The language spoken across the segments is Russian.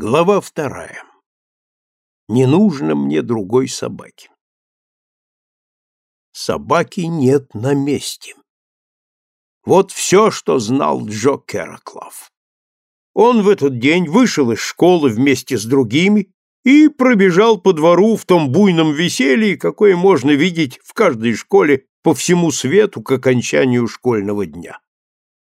Глава вторая. Не нужно мне другой собаки. Собаки нет на месте. Вот все, что знал Джо Кераклав. Он в этот день вышел из школы вместе с другими и пробежал по двору в том буйном веселье, какое можно видеть в каждой школе по всему свету к окончанию школьного дня.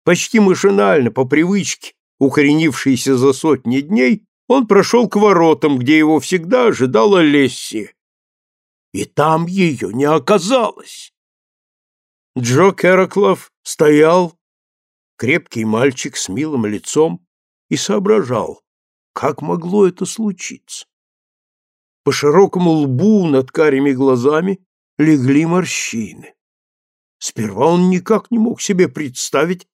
Почти машинально, по привычке, укоренившейся за сотни дней, он прошел к воротам, где его всегда ожидала Лесси. И там ее не оказалось. Джо Кераклов стоял, крепкий мальчик с милым лицом, и соображал, как могло это случиться. По широкому лбу над карими глазами легли морщины. Сперва он никак не мог себе представить,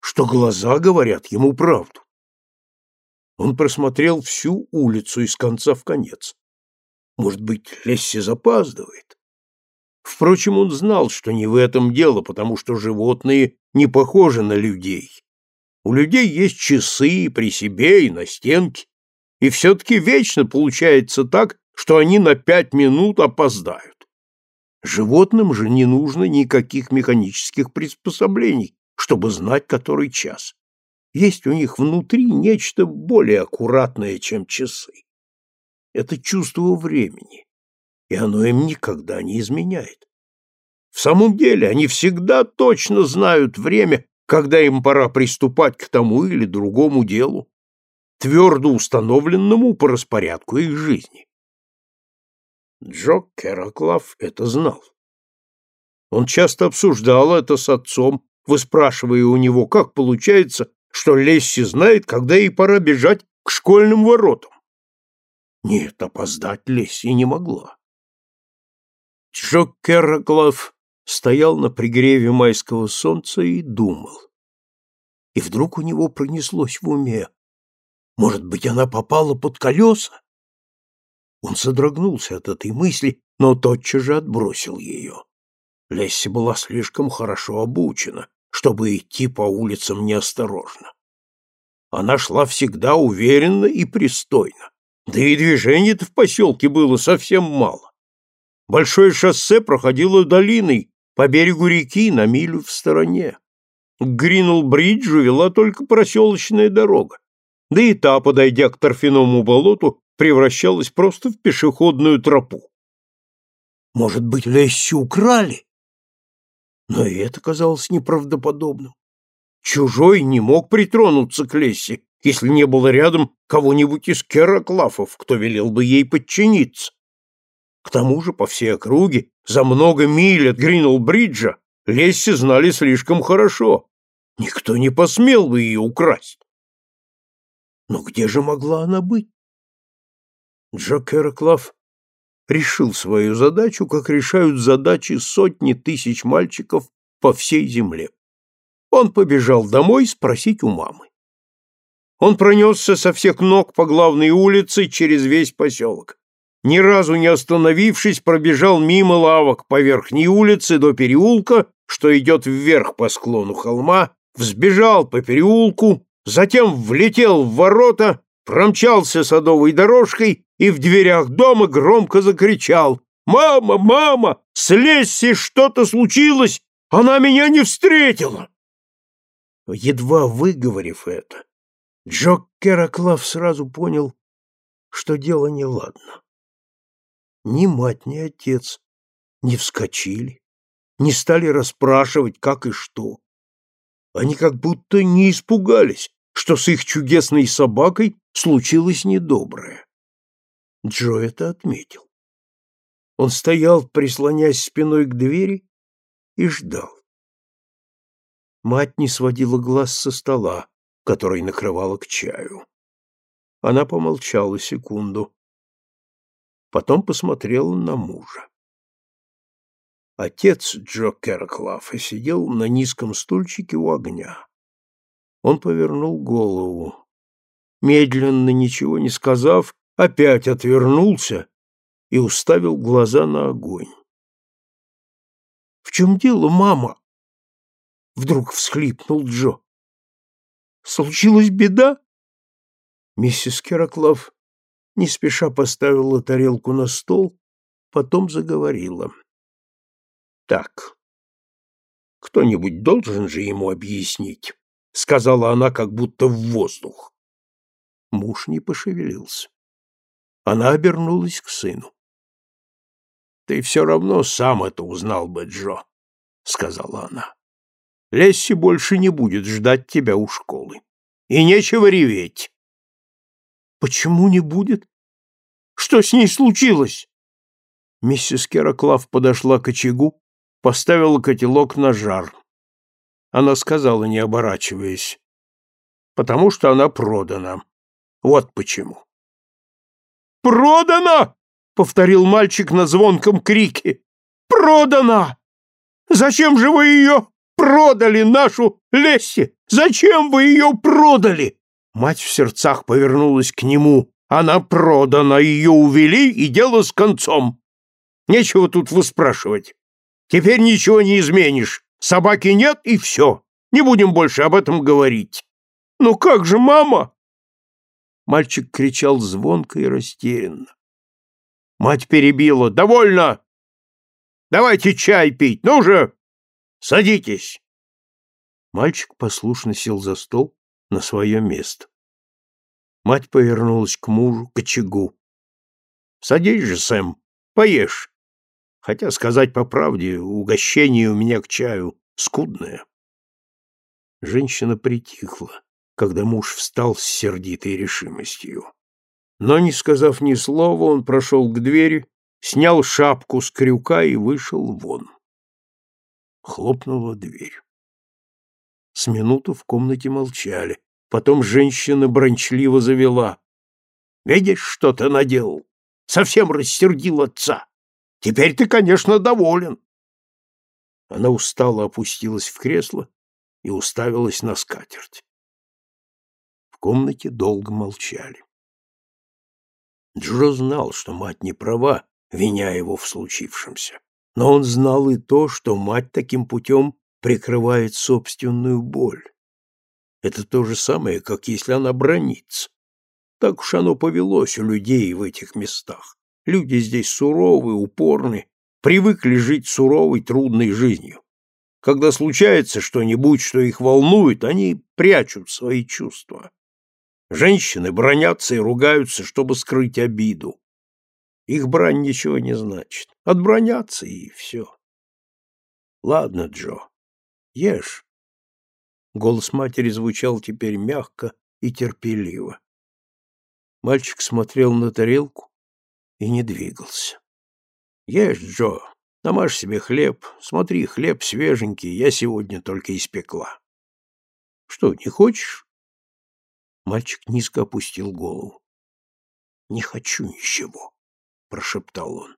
что глаза говорят ему правду. Он просмотрел всю улицу из конца в конец. Может быть, Лесси запаздывает? Впрочем, он знал, что не в этом дело, потому что животные не похожи на людей. У людей есть часы при себе и на стенке, и все-таки вечно получается так, что они на пять минут опоздают. Животным же не нужно никаких механических приспособлений, чтобы знать, который час. Есть у них внутри нечто более аккуратное, чем часы. Это чувство времени, и оно им никогда не изменяет. В самом деле они всегда точно знают время, когда им пора приступать к тому или другому делу, твердо установленному по распорядку их жизни. Джо Кераклав это знал. Он часто обсуждал это с отцом, выспрашивая у него, как получается, что Лесси знает, когда ей пора бежать к школьным воротам. Нет, опоздать Лесси не могла. Джо Кераклав стоял на пригреве майского солнца и думал. И вдруг у него пронеслось в уме. Может быть, она попала под колеса? Он содрогнулся от этой мысли, но тотчас же отбросил ее. Лесси была слишком хорошо обучена, чтобы идти по улицам неосторожно. Она шла всегда уверенно и пристойно, да и движений-то в поселке было совсем мало. Большое шоссе проходило долиной по берегу реки на милю в стороне. К Гринелл-бриджу вела только проселочная дорога, да и та, подойдя к торфяному болоту, превращалась просто в пешеходную тропу. Может быть, Лесси украли? Но и это казалось неправдоподобным. Чужой не мог притронуться к Лесси, если не было рядом кого-нибудь из кероклафов, кто велел бы ей подчиниться. К тому же по всей округе, за много миль от Гринелл-бриджа, Лесси знали слишком хорошо. Никто не посмел бы ее украсть. Но где же могла она быть? Джо Кероклав решил свою задачу, как решают задачи сотни тысяч мальчиков по всей земле. Он побежал домой спросить у мамы. Он пронесся со всех ног по главной улице через весь поселок. Ни разу не остановившись, пробежал мимо лавок по верхней улице до переулка, что идет вверх по склону холма, взбежал по переулку, затем влетел в ворота, промчался садовой дорожкой и в дверях дома громко закричал «Мама, мама, с Лесси что-то случилось, она меня не встретила!» Едва выговорив это, Джо Кераклав сразу понял, что дело неладно. Ни мать, ни отец не вскочили, не стали расспрашивать, как и что. Они как будто не испугались, что с их чудесной собакой случилось недоброе. Джо это отметил. Он стоял, прислонясь спиной к двери, и ждал. Мать не сводила глаз со стола, который накрывала к чаю. Она помолчала секунду. Потом посмотрела на мужа. Отец Джо Керклафа сидел на низком стульчике у огня. Он повернул голову. Медленно, ничего не сказав, опять отвернулся и уставил глаза на огонь. — В чем дело, мама? — вдруг всхлипнул Джо. — Случилась беда? Миссис Кераклав не спеша поставила тарелку на стол, потом заговорила. «Так, кто-нибудь должен же ему объяснить», — сказала она как будто в воздух. Муж не пошевелился. Она обернулась к сыну. «Ты все равно сам это узнал бы, Джо», — сказала она. «Лесси больше не будет ждать тебя у школы. И нечего реветь. Почему не будет? Что с ней случилось? Миссис Кераклав подошла к очагу, поставила котелок на жар. Она сказала, не оборачиваясь, потому что она продана. Вот почему. «Продана!» — повторил мальчик на звонком крике. «Продана! Зачем же вы ее продали, нашу Лесси? Зачем вы ее продали?» Мать в сердцах повернулась к нему. Она продана, ее увели, и дело с концом. Нечего тут выспрашивать. Теперь ничего не изменишь. Собаки нет, и все. Не будем больше об этом говорить. Ну как же, мама? Мальчик кричал звонко и растерянно. Мать перебила. «Довольно! Давайте чай пить! Ну же! Садитесь!» Мальчик послушно сел за стол, на свое место. Мать повернулась к мужу, к очагу. — Садись же, Сэм, поешь. Хотя, сказать по правде, угощение у меня к чаю скудное. Женщина притихла, когда муж встал с сердитой решимостью. Но, не сказав ни слова, он прошел к двери, снял шапку с крюка и вышел вон. Хлопнула дверь. С минуту в комнате молчали. Потом женщина брончливо завела. «Видишь, что ты наделал? Совсем рассердил отца. Теперь ты, конечно, доволен». Она устало опустилась в кресло и уставилась на скатерть. В комнате долго молчали. Джо знал, что мать не права, виня его в случившемся. Но он знал и то, что мать таким путем прикрывает собственную боль. Это то же самое, как если она бронится. Так уж оно повелось у людей в этих местах. Люди здесь суровы, упорны, привыкли жить суровой, трудной жизнью. Когда случается что-нибудь, что их волнует, они прячут свои чувства. Женщины бронятся и ругаются, чтобы скрыть обиду. Их брань ничего не значит. Отбронятся и все. Ладно, Джо, Ешь. Голос матери звучал теперь мягко и терпеливо. Мальчик смотрел на тарелку и не двигался. Ешь, Джо, намажь себе хлеб. Смотри, хлеб свеженький, я сегодня только испекла. Что, не хочешь? Мальчик низко опустил голову. Не хочу ничего, прошептал он.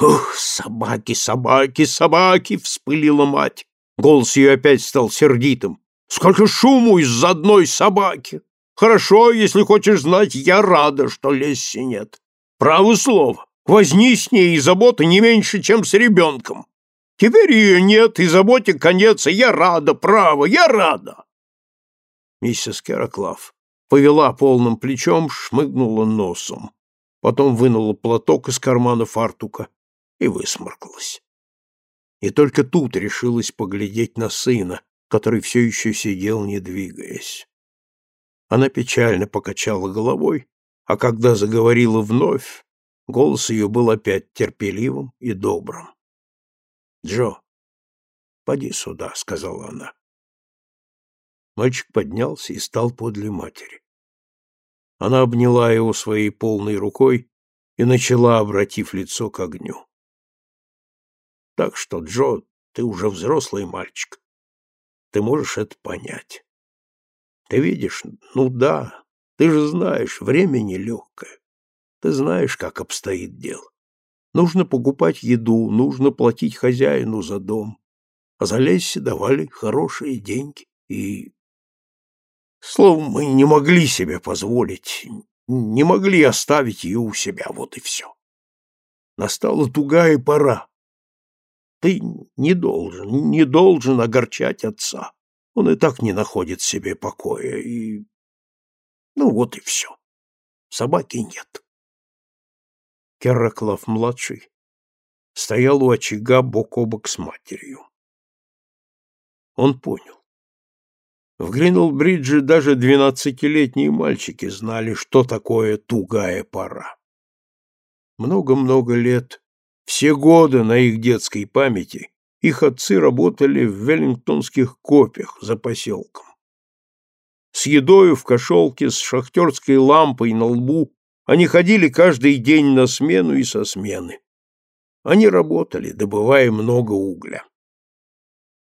Ух, собаки, собаки, собаки, вспылила мать. Голос ее опять стал сердитым. «Сколько шуму из-за одной собаки! Хорошо, если хочешь знать, я рада, что Лесси нет. Право слово, возни с ней и заботы не меньше, чем с ребенком. Теперь ее нет, и заботе конец, и я рада, право, я рада!» Миссис Кераклав повела полным плечом, шмыгнула носом. Потом вынула платок из кармана фартука и высморкалась и только тут решилась поглядеть на сына, который все еще сидел, не двигаясь. Она печально покачала головой, а когда заговорила вновь, голос ее был опять терпеливым и добрым. «Джо, поди сюда», — сказала она. Мальчик поднялся и стал подле матери. Она обняла его своей полной рукой и начала, обратив лицо к огню. Так что, Джо, ты уже взрослый мальчик. Ты можешь это понять. Ты видишь, ну да, ты же знаешь, время нелегкое. Ты знаешь, как обстоит дело. Нужно покупать еду, нужно платить хозяину за дом. А за Лесси давали хорошие деньги. И... Словом, мы не могли себе позволить, не могли оставить ее у себя, вот и все. Настала тугая пора. Ты не должен, не должен огорчать отца. Он и так не находит себе покоя. И Ну вот и все. Собаки нет. Керраклав-младший стоял у очага бок о бок с матерью. Он понял. В Гринелл-Бридже даже двенадцатилетние мальчики знали, что такое тугая пора. Много-много лет, все годы на их детской памяти, их отцы работали в веллингтонских копях за поселком. С едою в кошелке, с шахтерской лампой на лбу они ходили каждый день на смену и со смены. Они работали, добывая много угля.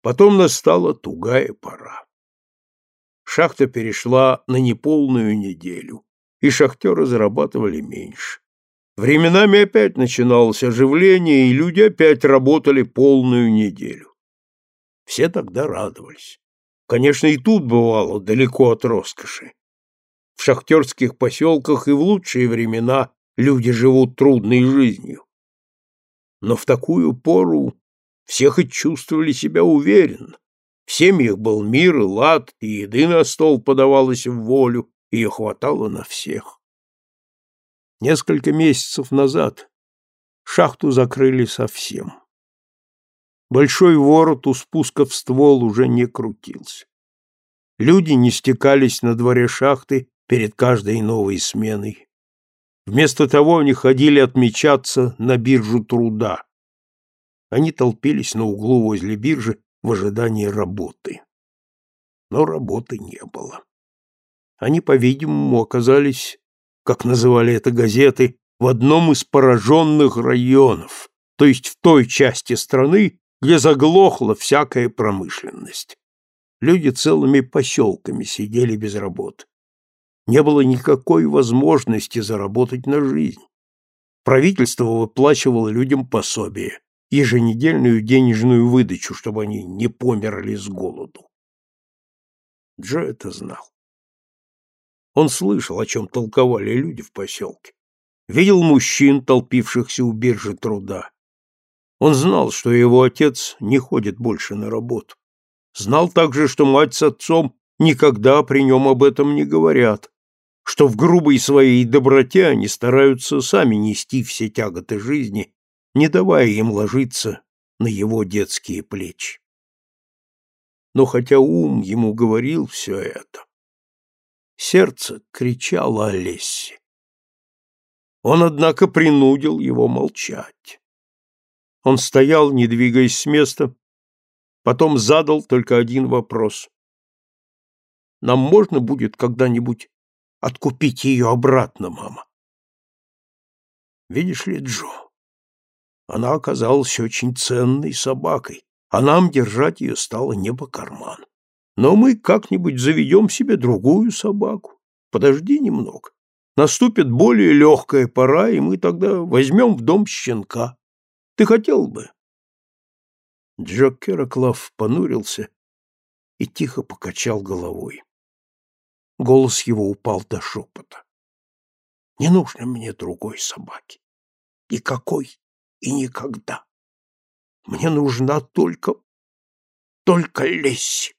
Потом настала тугая пора. Шахта перешла на неполную неделю, и шахтеры зарабатывали меньше. Временами опять начиналось оживление, и люди опять работали полную неделю. Все тогда радовались. Конечно, и тут бывало далеко от роскоши. В шахтерских поселках и в лучшие времена люди живут трудной жизнью. Но в такую пору все хоть чувствовали себя уверенно. В семьях был мир и лад, и еды на стол подавалось в волю, ее хватало на всех. Несколько месяцев назад шахту закрыли совсем. Большой ворот у спуска в ствол уже не крутился. Люди не стекались на дворе шахты перед каждой новой сменой. Вместо того они ходили отмечаться на биржу труда. Они толпились на углу возле биржи в ожидании работы. Но работы не было. Они, по-видимому, оказались, как называли это газеты, в одном из пораженных районов, то есть в той части страны, где заглохла всякая промышленность. Люди целыми поселками сидели без работы. Не было никакой возможности заработать на жизнь. Правительство выплачивало людям пособие, еженедельную денежную выдачу, чтобы они не померли с голоду. Джо это знал. Он слышал, о чем толковали люди в поселке. Видел мужчин, толпившихся у биржи труда. Он знал, что его отец не ходит больше на работу. Знал также, что мать с отцом никогда при нем об этом не говорят, что в грубой своей доброте они стараются сами нести все тяготы жизни, не давая им ложиться на его детские плечи. Но хотя ум ему говорил все это, сердце кричало о Лессе. Он, однако, принудил его молчать. Он стоял, не двигаясь с места, потом задал только один вопрос. «Нам можно будет когда-нибудь откупить ее обратно, мама?» «Видишь ли, Джо, она оказалась очень ценной собакой, а нам держать ее стало не по карману. Но мы как-нибудь заведем себе другую собаку. Подожди немного. Наступит более легкая пора, и мы тогда возьмем в дом щенка. Ты хотел бы?» Джо Кераклав понурился и тихо покачал головой. Голос его упал до шепота. «Не нужно мне другой собаки. Никакой и никогда. Мне нужна только... только Лесси.